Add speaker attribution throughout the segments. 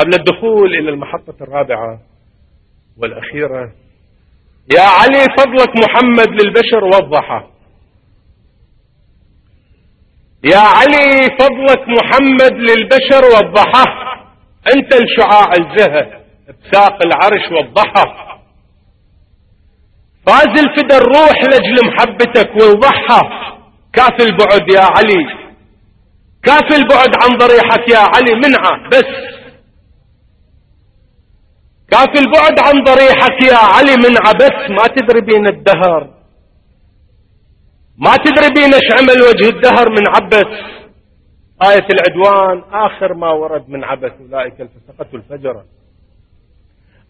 Speaker 1: قبل الدخول إلى المحطة الرابعة والأخيرة يا علي فضلك محمد للبشر وضحه يا علي فضلك محمد للبشر وضحه أنت الشعاع الزهر بساق العرش وضحه فاز الفدا الروح لأجل محبتك وضحى كاف البعد يا علي. كاف البعد عن ضريحك يا علي منعه بس. كاف البعد عن ضريحك يا علي من عبس ما تدري بين الدهر. ما تدري بين إيش عمل وجه الدهر من عبس آية العدوان آخر ما ورد من عبث أولئك الفسقة الفجرة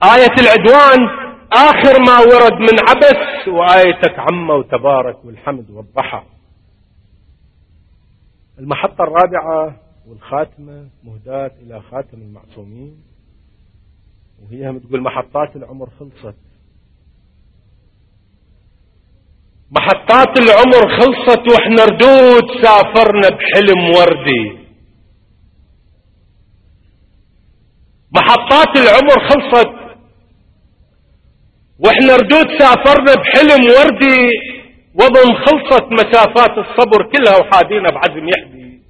Speaker 1: آية العدوان آخر ما ورد من عبث وآيتك عم وتبارك والحمد والضحى. المحطة الرابعة والخاتمة مهداة إلى خاتم المعصومين. وهي بتقول محطات العمر خلصت. محطات العمر خلصت وإحنا ردود سافرنا بحلم وردي. محطات العمر خلصت وإحنا ردود سافرنا بحلم وردي. وضم خلصت مسافات الصبر كلها وحادينا بعزم يحدي.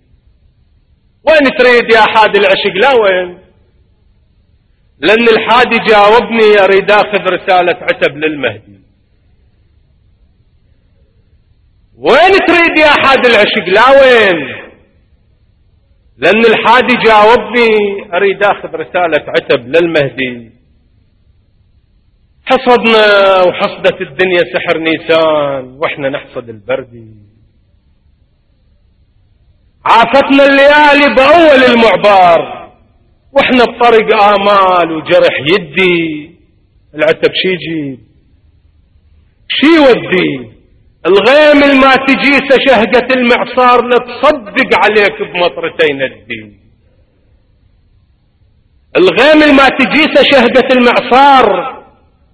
Speaker 1: وين تريد يا حادي العشق؟ لا وين؟ لأن الحادي جاوبني أريد أخذ رسالة عتب للمهدي. وين تريد يا حادي العشق؟ لا وين؟ لأن الحادي جاوبني أريد أخذ رسالة عتب للمهدي. حصدنا وحصدت الدنيا سحر نيسان وإحنا نحصد البردي عافتنا الليالي بأول المعبار وإحنا بطريق آمال وجرح يدي. العتب شي يجيب؟ شي يودي؟ الغيم الما تجيسه شهقة المعصار لا تصدق عليك بمطرتين الدين. الغيم الما تجيسه شهقة المعصار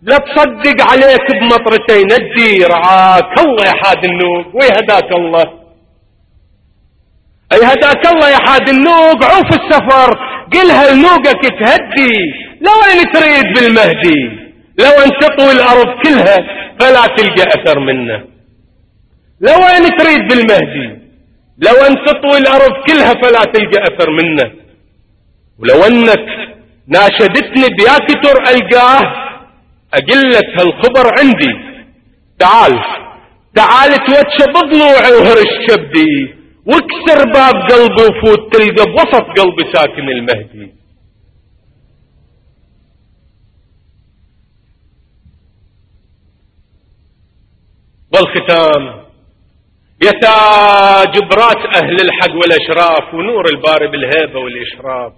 Speaker 1: لا تصدق عليك بمطرتين الدي رعاك الله يا حاد النوق ويهداك الله. أي هداك الله يا حاد النوق عوف السفر. قلها لنوقك تهدي؟ لو أن تريد بالمهدي. لو أن تطوي الأرض كلها فلا تلقى أثر منه. لو أن تريد بالمهدي. لو أن تطوي الأرض كلها فلا تلقى أثر منه. ولو أنك ناشدتني بياكتر ألقاه أقول لك هالخبر عندي. تعال تعال توجه بضلوعي وهرش كبدي. واكسر باب قلبي وفوت تلقى بوسط قلبي ساكن المهدي. والختام يا تاج براس أهل الحق والأشراف ونور الباري بالهيبة والإشراف.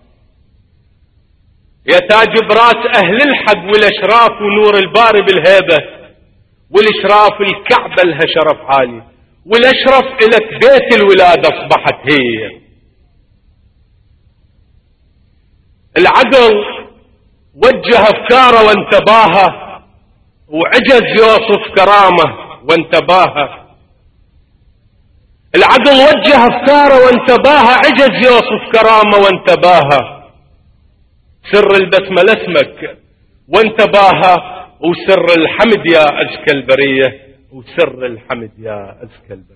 Speaker 1: يا تاج براس أهل الحق والأشراف ونور الباري بالهيبة والإشراف الكعبة لها شرف عالي. والأشرف إلك بيت الولادة أصبحت هي. العقل وجه أفكاره وانتباها وعجز يوصف كرامة وانتباها العقل وجه أفكاره وانتباها عجز يوصف كرامة وانتباها سر البسمة اسمك وانتباها وسر الحمد يا أزكى البرية وسر الحمد يا أزكى البر